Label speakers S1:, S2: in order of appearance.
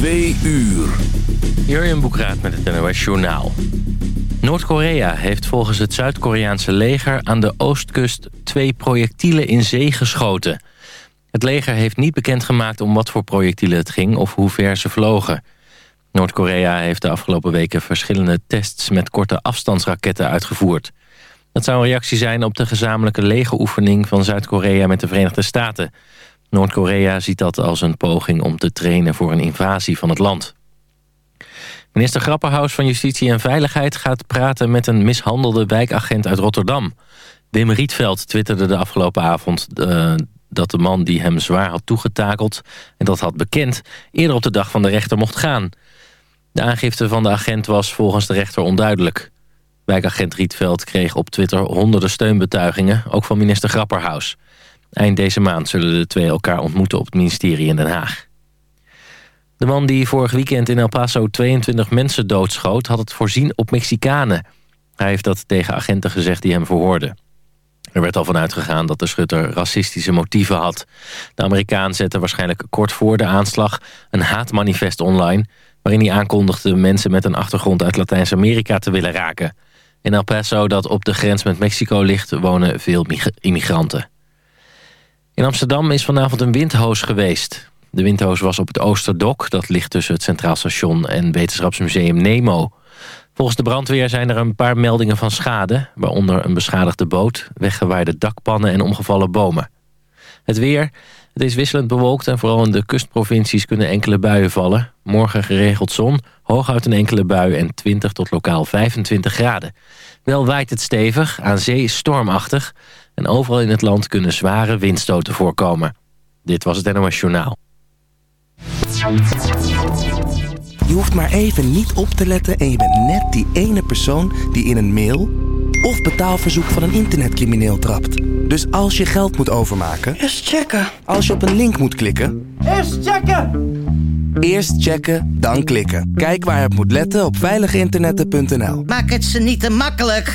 S1: Twee uur.
S2: Jurjen Boekraat met het NOS Journaal. Noord-Korea heeft volgens het Zuid-Koreaanse leger aan de oostkust twee projectielen in zee geschoten. Het leger heeft niet bekendgemaakt om wat voor projectielen het ging of hoe ver ze vlogen. Noord-Korea heeft de afgelopen weken verschillende tests met korte afstandsraketten uitgevoerd. Dat zou een reactie zijn op de gezamenlijke legeroefening van Zuid-Korea met de Verenigde Staten. Noord-Korea ziet dat als een poging om te trainen voor een invasie van het land. Minister Grapperhaus van Justitie en Veiligheid gaat praten met een mishandelde wijkagent uit Rotterdam. Wim Rietveld twitterde de afgelopen avond uh, dat de man die hem zwaar had toegetakeld en dat had bekend eerder op de dag van de rechter mocht gaan. De aangifte van de agent was volgens de rechter onduidelijk. Wijkagent Rietveld kreeg op Twitter honderden steunbetuigingen, ook van minister Grapperhaus. Eind deze maand zullen de twee elkaar ontmoeten op het ministerie in Den Haag. De man die vorig weekend in El Paso 22 mensen doodschoot... had het voorzien op Mexicanen. Hij heeft dat tegen agenten gezegd die hem verhoorden. Er werd al van uitgegaan dat de schutter racistische motieven had. De Amerikaan zette waarschijnlijk kort voor de aanslag... een haatmanifest online... waarin hij aankondigde mensen met een achtergrond uit Latijns-Amerika te willen raken. In El Paso, dat op de grens met Mexico ligt, wonen veel immigranten. In Amsterdam is vanavond een windhoos geweest. De windhoos was op het Oosterdok, dat ligt tussen het Centraal Station en Wetenschapsmuseum Nemo. Volgens de brandweer zijn er een paar meldingen van schade... waaronder een beschadigde boot, weggewaaide dakpannen en omgevallen bomen. Het weer, het is wisselend bewolkt en vooral in de kustprovincies kunnen enkele buien vallen. Morgen geregeld zon, hooguit een enkele bui en 20 tot lokaal 25 graden. Wel waait het stevig, aan zee stormachtig... en overal in het land kunnen zware windstoten voorkomen. Dit was het NOS Journaal.
S3: Je hoeft maar even niet op te letten en je bent net die ene persoon die in een mail of betaalverzoek van een internetcrimineel trapt. Dus als je geld moet overmaken...
S4: Eerst checken.
S3: Als je op een link moet klikken...
S4: Eerst checken!
S3: Eerst checken, dan klikken. Kijk waar het moet letten op veiliginternetten.nl.
S4: Maak het ze niet te makkelijk.